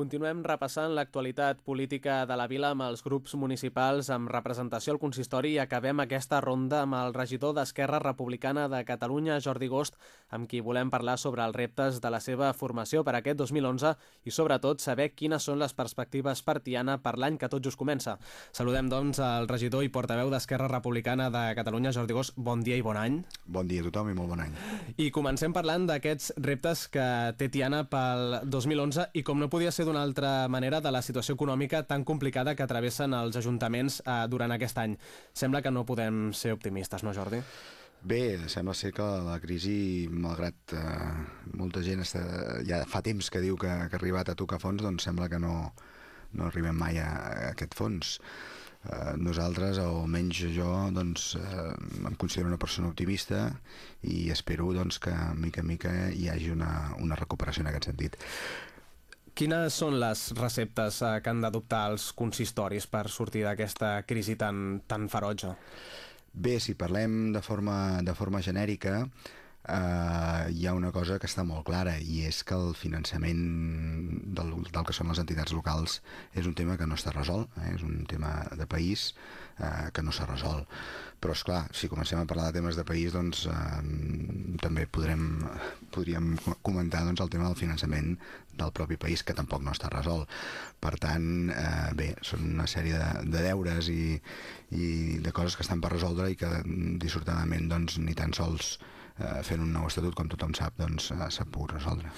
Continuem repassant l'actualitat política de la vila amb els grups municipals amb representació al consistori i acabem aquesta ronda amb el regidor d'Esquerra Republicana de Catalunya, Jordi Gost, amb qui volem parlar sobre els reptes de la seva formació per aquest 2011 i sobretot saber quines són les perspectives per Tiana per l'any que tot just comença. Saludem doncs al regidor i portaveu d'Esquerra Republicana de Catalunya, Jordi Gost. Bon dia i bon any. Bon dia a tothom i molt bon any. I comencem parlant d'aquests reptes que té Tiana pel 2011 i com no podia ser d'una altra manera de la situació econòmica tan complicada que travessen els ajuntaments eh, durant aquest any. Sembla que no podem ser optimistes, no Jordi? Bé, sembla ser que la crisi, malgrat eh, molta gent està, ja fa temps que diu que, que ha arribat a tocar fons, doncs sembla que no, no arribem mai a, a aquest fons. Eh, nosaltres, o almenys jo, doncs, eh, em considero una persona optimista i espero doncs, que mica en mica hi hagi una, una recuperació en aquest sentit. Quines són les receptes eh, que han d'adoptar els consistoris per sortir d'aquesta crisi tan, tan ferotge? Bé, si parlem de forma, de forma genèrica, eh, hi ha una cosa que està molt clara i és que el finançament del, del que són les entitats locals és un tema que no està resolt, eh? és un tema de país eh, que no s'ha resolt. Però, és clar, si comencem a parlar de temes de país, doncs eh, també podrem, podríem comentar doncs, el tema del finançament del propi país, que tampoc no està resolt. Per tant, eh, bé, són una sèrie de, de deures i, i de coses que estan per resoldre i que dissortadament doncs, ni tan sols eh, fent un nou estatut, com tothom sap, doncs eh, s'ha pogut resoldre.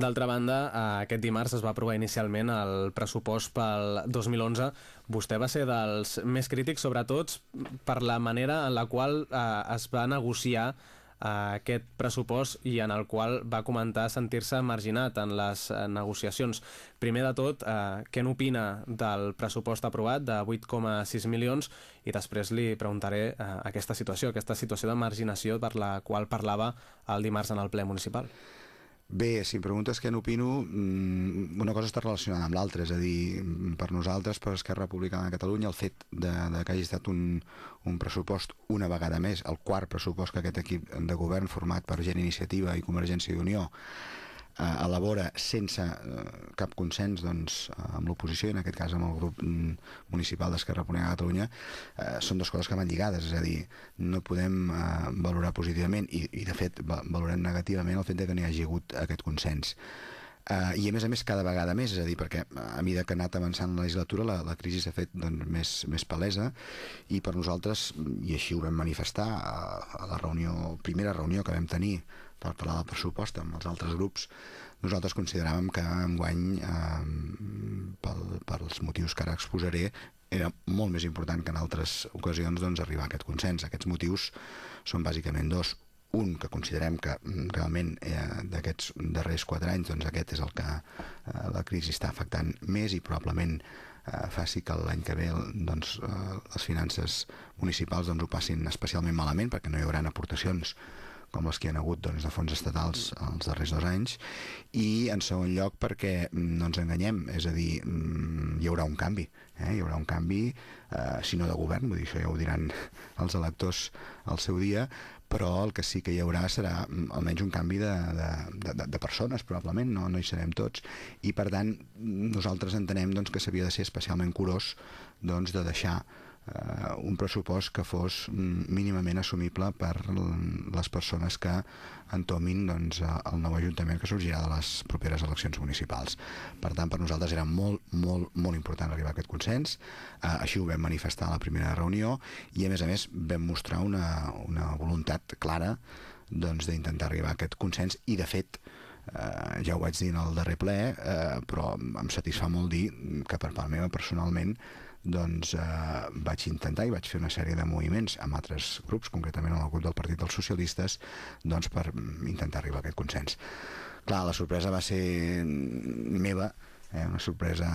D'altra banda, eh, aquest dimarts es va aprovar inicialment el pressupost pel 2011. Vostè va ser dels més crítics, sobretot per la manera en la qual eh, es va negociar aquest pressupost i en el qual va comentar sentir-se marginat en les eh, negociacions. Primer de tot, eh, què n'opina del pressupost aprovat de 8,6 milions i després li preguntaré eh, aquesta situació, aquesta situació de marginació per la qual parlava el dimarts en el ple municipal. Bé, si em preguntes què n'opino, mm, una cosa està relacionada amb l'altra, és a dir, per nosaltres, per Esquerra Republicana de Catalunya, el fet de, de que hagi estat un, un pressupost una vegada més, el quart pressupost que aquest equip de govern format per Gent Iniciativa i Convergència i Unió eh, elabora sense eh, cap consens doncs, amb l'oposició, en aquest cas amb el grup mm, municipal d'Esquerra Republicana de Catalunya, eh, són dues coses que van lligades, és a dir, no podem eh, valorar positivament i, i de fet valorem negativament el fet de que n'hi hagi hagut aquest consens. Uh, i a més a més cada vegada més, és a dir, perquè a mesura que ha anat avançant la legislatura la, la crisi s'ha fet doncs, més, més palesa i per nosaltres, i així ho vam manifestar a, a la reunió, primera reunió que vam tenir per parlar del pressupost amb els altres grups, nosaltres consideràvem que enguany, eh, pel, pels motius que ara exposaré, era molt més important que en altres ocasions doncs, arribar a aquest consens. Aquests motius són bàsicament dos un que considerem que mm, realment eh, d'aquests darrers quatre anys doncs aquest és el que eh, la crisi està afectant més i probablement eh, faci que l'any que ve doncs, eh, les finances municipals doncs, ho passin especialment malament perquè no hi haurà aportacions com les que hi ha hagut doncs, de fons estatals els darrers dos anys i en segon lloc perquè mm, no ens enganyem, és a dir mm, hi haurà un canvi eh? hi haurà un canvi eh, si no de govern, vull dir, això ja ho diran els electors al seu dia però el que sí que hi haurà serà mm, almenys un canvi de, de, de, de persones, probablement, no, no hi serem tots, i per tant nosaltres entenem doncs, que s'havia de ser especialment curós doncs, de deixar eh, un pressupost que fos mínimament assumible per les persones que entomin doncs, el nou Ajuntament que sorgirà de les properes eleccions municipals. Per tant, per nosaltres era molt, molt, molt important arribar a aquest consens, eh, així ho vam manifestar a la primera reunió i a més a més vam mostrar una, una voluntat clara doncs, d'intentar arribar a aquest consens i de fet eh, ja ho vaig dir en el darrer ple, eh, però em satisfà molt dir que per part meva personalment doncs eh, vaig intentar i vaig fer una sèrie de moviments amb altres grups, concretament amb el grup del Partit dels Socialistes, doncs per intentar arribar a aquest consens. Clar, la sorpresa va ser meva, eh, una sorpresa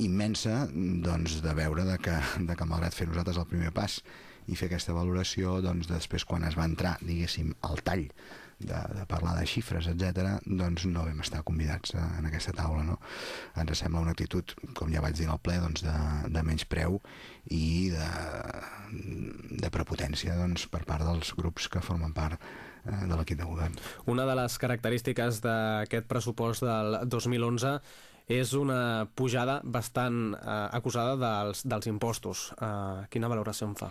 immensa doncs, de veure de que, de que malgrat fer nosaltres el primer pas i fer aquesta valoració, doncs després quan es va entrar, diguéssim, al tall de, de parlar de xifres, etc, doncs no vam estar convidats a, en aquesta taula. No? Ens sembla una actitud, com ja vaig dir al ple, doncs de, de menys preu i de, de prepotència doncs, per part dels grups que formen part eh, de l'equip de govern. Una de les característiques d'aquest pressupost del 2011 és una pujada bastant eh, acusada dels, dels impostos. Eh, quina valoració en fa?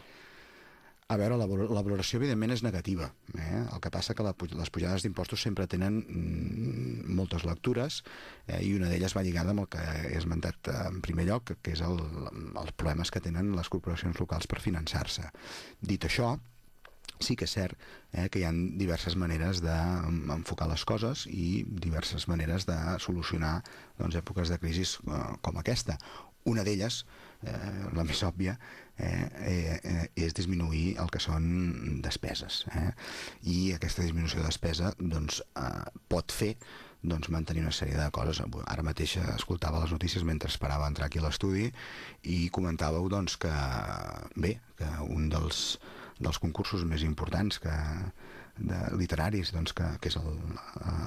A veure, la, la valoració evidentment és negativa. Eh? El que passa que la, les pujades d'impostos sempre tenen mm, moltes lectures eh? i una d'elles va lligada amb el que he esmentat en primer lloc, que és el, els problemes que tenen les corporacions locals per finançar-se. Dit això, sí que és cert eh, que hi ha diverses maneres d'enfocar les coses i diverses maneres de solucionar doncs, èpoques de crisi eh, com aquesta. Una d'elles, eh, la més òbvia, eh, eh, eh, és disminuir el que són despeses. Eh? I aquesta disminució de despesa doncs, eh, pot fer doncs, mantenir una sèrie de coses. Ara mateix escoltava les notícies mentre esperava entrar aquí a l'estudi i comentàveu doncs, que, bé, que un dels, dels concursos més importants que, de literaris, doncs, que, que és el,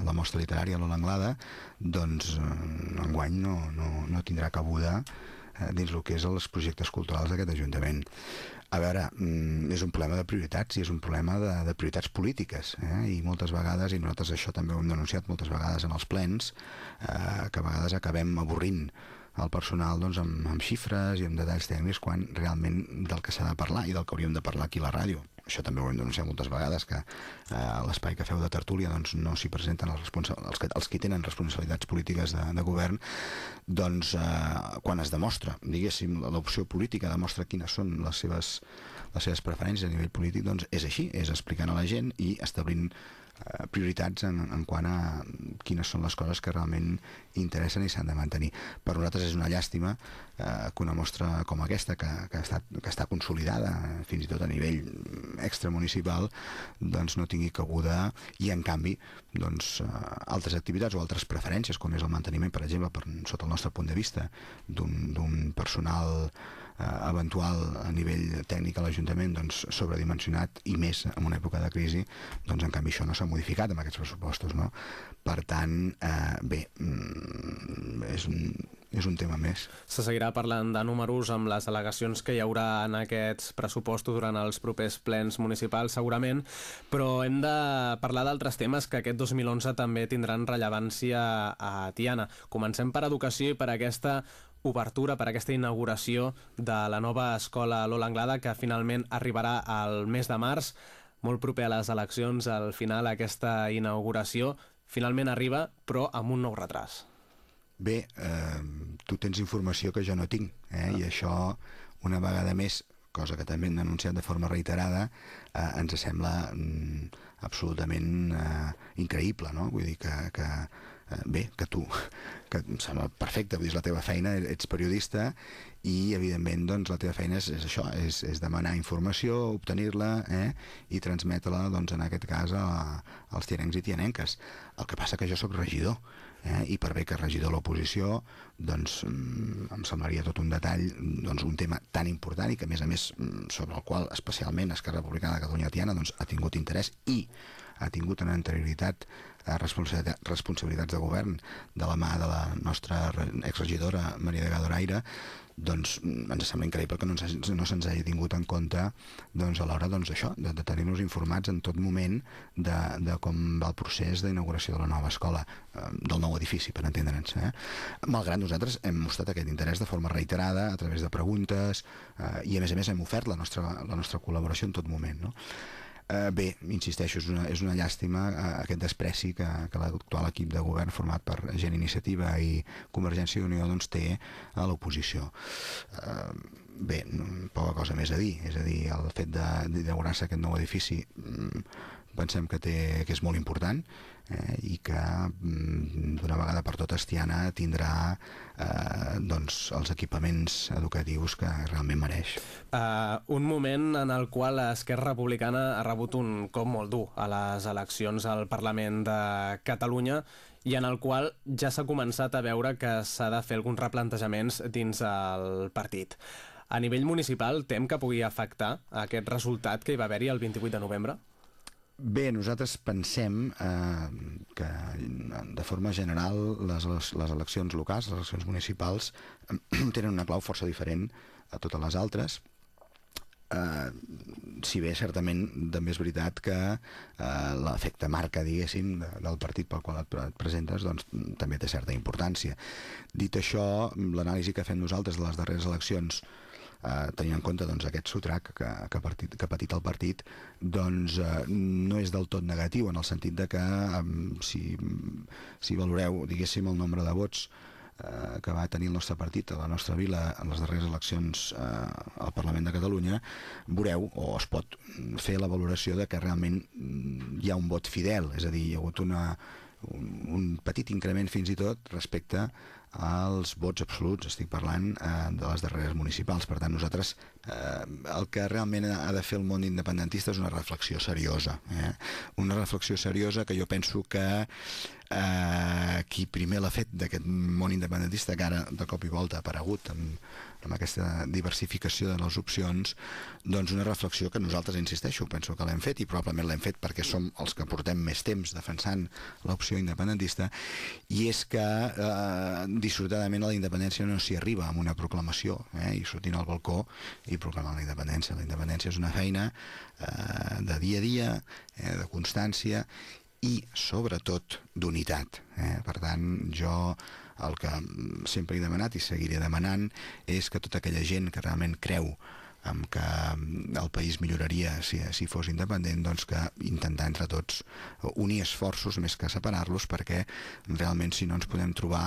la mostra literària a l'Anglada, doncs enguany no, no, no tindrà cabuda eh, dins el que és els projectes culturals d'aquest Ajuntament. A veure, mm, és un problema de prioritats i és un problema de, de prioritats polítiques eh? i moltes vegades, i nosaltres això també ho hem denunciat moltes vegades en els plens, eh, que a vegades acabem avorrint el personal doncs, amb, amb xifres i amb detalls tècnics quan realment del que s'ha de parlar i del que hauríem de parlar aquí a la ràdio. Això també ho hem denunciat moltes vegades, que eh, l'espai que feu de tertúlia doncs, no s'hi presenten els, els, que, els que tenen responsabilitats polítiques de, de govern, doncs eh, quan es demostra, diguéssim, l'opció política demostra quines són les seves, les seves preferències a nivell polític, doncs és així, és explicant a la gent i establint Eh, prioritats en, en quant a quines són les coses que realment interessen i s'han de mantenir. Per nosaltres és una llàstima eh, que una mostra com aquesta, que, que, estat, que està consolidada fins i tot a nivell extramunicipal, doncs no tingui cabuda i en canvi doncs, eh, altres activitats o altres preferències, com és el manteniment, per exemple, per, sota el nostre punt de vista, d'un personal eh, eventual a nivell tècnic a l'Ajuntament doncs, sobredimensionat i més en una època de crisi, doncs en canvi això no s'ha modificat amb aquests pressupostos. No? Per tant, eh, bé, mm, és un, és un tema més. Se seguirà parlant de números amb les al·legacions que hi haurà en aquests pressupostos durant els propers plens municipals, segurament, però hem de parlar d'altres temes que aquest 2011 també tindran rellevància a Tiana. Comencem per educació i per aquesta obertura per aquesta inauguració de la nova escola Lola Anglada que finalment arribarà al mes de març, molt proper a les eleccions, al final aquesta inauguració finalment arriba, però amb un nou retras. Bé, eh, tu tens informació que jo no tinc, eh? Ah. i això, una vegada més, cosa que també hem denunciat de forma reiterada, eh, ens sembla mm, absolutament eh, increïble, no? Vull dir que, que bé, que tu, que em sembla perfecte, vull dir, és la teva feina, ets periodista i, evidentment, doncs, la teva feina és, és això, és, és demanar informació, obtenir-la eh, i transmetre-la, doncs, en aquest cas, a, als tianencs i tianenques. El que passa que jo sóc regidor, eh, i per bé que regidor l'oposició, doncs, mm, em semblaria tot un detall, doncs, un tema tan important i que, a més a més, mm, sobre el qual, especialment, Esquerra Republicana de Catalunya Tiana, doncs, ha tingut interès i ha tingut en anterioritat eh, responsabilitats de govern de la mà de la nostra exregidora Maria de Gadoraire doncs mm, ens sembla increïble que no, no se'ns hagi tingut en compte doncs, a l'hora doncs, això, de, de tenir-nos informats en tot moment de, de com va el procés d'inauguració de la nova escola, eh, del nou edifici, per entendre'ns. Eh? Malgrat nosaltres hem mostrat aquest interès de forma reiterada, a través de preguntes, eh, i a més a més hem ofert la nostra, la nostra col·laboració en tot moment. No? Eh, bé, insisteixo, és una, és una llàstima eh, aquest despreci que, que l'actual equip de govern format per Gent Iniciativa i Convergència i Unió doncs, té a l'oposició. Eh, bé, poca cosa més a dir, és a dir, el fet d'inaugurar-se aquest nou edifici mm, pensem que, té, que és molt important eh, i que mm, d'una vegada per totes Tiana tindrà eh, doncs, els equipaments educatius que realment mereix. Uh, un moment en el qual l'Esquerra Republicana ha rebut un cop molt dur a les eleccions al Parlament de Catalunya i en el qual ja s'ha començat a veure que s'ha de fer alguns replantejaments dins el partit. A nivell municipal, tem que pugui afectar aquest resultat que hi va haver-hi el 28 de novembre? Bé, nosaltres pensem eh, que de forma general les, les, les eleccions locals, les eleccions municipals, tenen una clau força diferent a totes les altres. eh, si bé certament també és veritat que eh, l'efecte marca, diguéssim, de, del partit pel qual et, et presentes, doncs també té certa importància. Dit això, l'anàlisi que fem nosaltres de les darreres eleccions eh, tenint en compte doncs, aquest sotrac que, que, partit, que ha patit el partit, doncs eh, no és del tot negatiu, en el sentit de que eh, si, si valoreu, diguéssim, el nombre de vots eh, que va tenir el nostre partit a la nostra vila en les darreres eleccions eh, al Parlament de Catalunya, veureu, o es pot fer la valoració de que realment mm, hi ha un vot fidel, és a dir, hi ha hagut una, un, un petit increment fins i tot respecte als vots absoluts, estic parlant eh, de les darreres municipals. Per tant, nosaltres eh, el que realment ha de fer el món independentista és una reflexió seriosa. Eh? Una reflexió seriosa que jo penso que eh, qui primer l'ha fet d'aquest món independentista que ara de cop i volta ha aparegut amb, amb aquesta diversificació de les opcions, doncs una reflexió que nosaltres, insisteixo, penso que l'hem fet i probablement l'hem fet perquè som els que portem més temps defensant l'opció independentista i és que eh, dissortadament a la independència no s'hi arriba amb una proclamació eh, i sortint al balcó i proclamant la independència. La independència és una feina eh, de dia a dia, eh, de constància i sobretot d'unitat. Eh? Per tant, jo el que sempre he demanat i seguiré demanant és que tota aquella gent que realment creu en que el país milloraria si, si fos independent, doncs que intentar entre tots unir esforços més que separar-los perquè realment si no ens podem trobar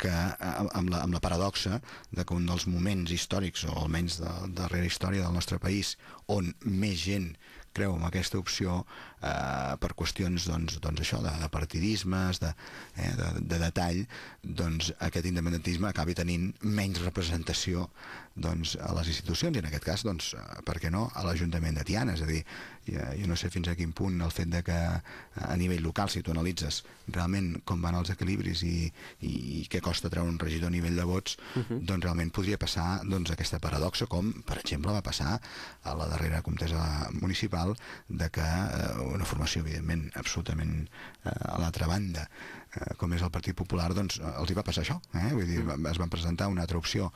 que amb la, amb la paradoxa de que un dels moments històrics o almenys de, de darrera història del nostre país on més gent creu en aquesta opció eh, per qüestions doncs, doncs això, de, de partidismes, de, eh, de, de detall, doncs aquest independentisme acabi tenint menys representació doncs, a les institucions i en aquest cas, doncs, eh, per què no, a l'Ajuntament de Tiana, és a dir, jo, jo no sé fins a quin punt el fet de que a nivell local, si tu analitzes realment com van els equilibris i, i, i què costa treure un regidor a nivell de vots, uh -huh. doncs realment podria passar doncs, aquesta paradoxa, com per exemple va passar a la darrera comtesa municipal de que eh, una formació evidentment absolutament eh, a l'altra banda Eh, com és el Partit Popular, doncs eh, els hi va passar això. Eh? Vull dir, mm. es van presentar una altra opció,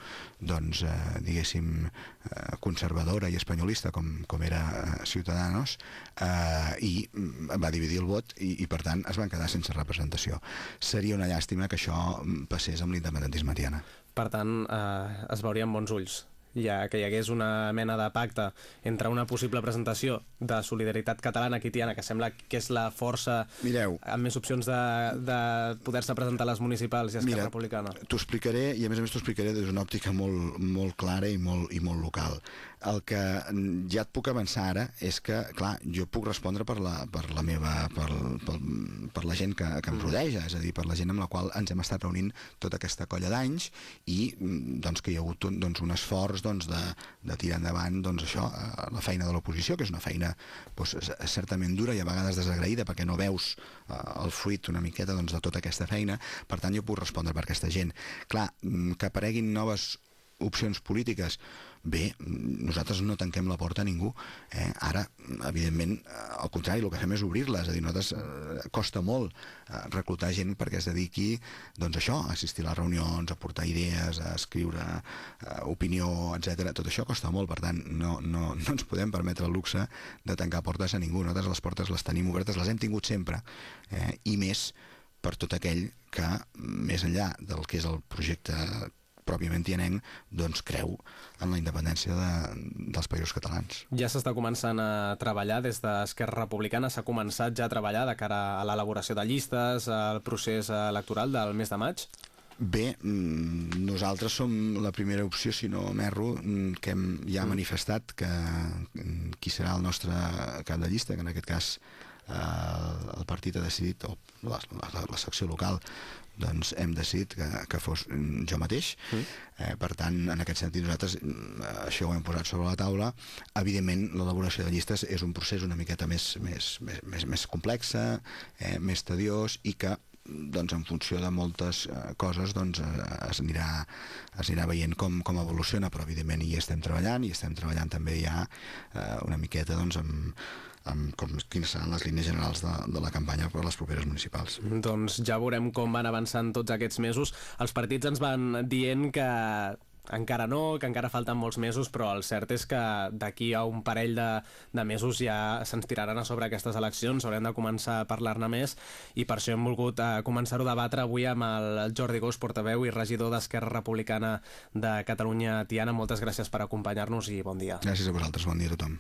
doncs, eh, diguéssim, eh, conservadora i espanyolista, com, com era eh, Ciutadanos, eh, i mm, va dividir el vot i, i, per tant, es van quedar sense representació. Seria una llàstima que això mm, passés amb l'independentisme tiana. Per tant, eh, es veuria amb bons ulls ja que hi hagués una mena de pacte entre una possible presentació de solidaritat catalana quitiana, que sembla que és la força Mireu, amb més opcions de, de poder-se presentar a les municipals i a Esquerra mira, Republicana. T'ho explicaré, i a més a més t'ho explicaré des d'una òptica molt, molt clara i molt, i molt local. El que ja et puc avançar ara és que, clar, jo puc respondre per la, per la meva, per, per, per la gent que, que em mm. rodeja, és a dir, per la gent amb la qual ens hem estat reunint tota aquesta colla d'anys i doncs, que hi ha hagut doncs, un esforç doncs, de, de tirar endavant doncs, això, eh, la feina de l'oposició, que és una feina doncs, certament dura i a vegades desagraïda perquè no veus eh, el fruit una miqueta doncs, de tota aquesta feina, per tant jo puc respondre per aquesta gent. Clar, mm, que apareguin noves opcions polítiques bé, nosaltres no tanquem la porta a ningú. Eh? Ara, evidentment, al contrari, el que fem és obrir-la. És a dir, nosaltres eh, costa molt eh, reclutar gent perquè es dediqui doncs això, a assistir a les reunions, a portar idees, a escriure eh, opinió, etc. Tot això costa molt, per tant, no, no, no ens podem permetre el luxe de tancar portes a ningú. Nosaltres les portes les tenim obertes, les hem tingut sempre, eh? i més per tot aquell que, més enllà del que és el projecte pròpiament tianenc, doncs creu en la independència de, dels països catalans. Ja s'està començant a treballar des d'Esquerra Republicana, s'ha començat ja a treballar de cara a l'elaboració de llistes, al procés electoral del mes de maig? Bé, mm, nosaltres som la primera opció, si no m'erro, mm, que hem ja mm. manifestat que qui serà el nostre cap de llista, que en aquest cas eh, el partit ha decidit, o la, la, la secció local doncs hem decidit que, que fos jo mateix. Mm. Eh, per tant, en aquest sentit, nosaltres mm, això ho hem posat sobre la taula. Evidentment, l'elaboració de llistes és un procés una miqueta més, més, més, més, més complexa, eh, més tediós i que doncs en funció de moltes eh, coses doncs eh, es, anirà, es anirà veient com, com evoluciona però evidentment hi estem treballant i estem treballant també ja eh, una miqueta doncs amb, amb com, quines seran les línies generals de, de la campanya per a les properes municipals. Doncs ja veurem com van avançant tots aquests mesos. Els partits ens van dient que encara no, que encara falten molts mesos, però el cert és que d'aquí a un parell de, de mesos ja se'ns tiraran a sobre aquestes eleccions, haurem de començar a parlar-ne més i per això hem volgut uh, començar-ho a debatre avui amb el Jordi Gós, portaveu i regidor d'Esquerra Republicana de Catalunya, Tiana. Moltes gràcies per acompanyar-nos i bon dia. Gràcies a vosaltres, bon dia a tothom.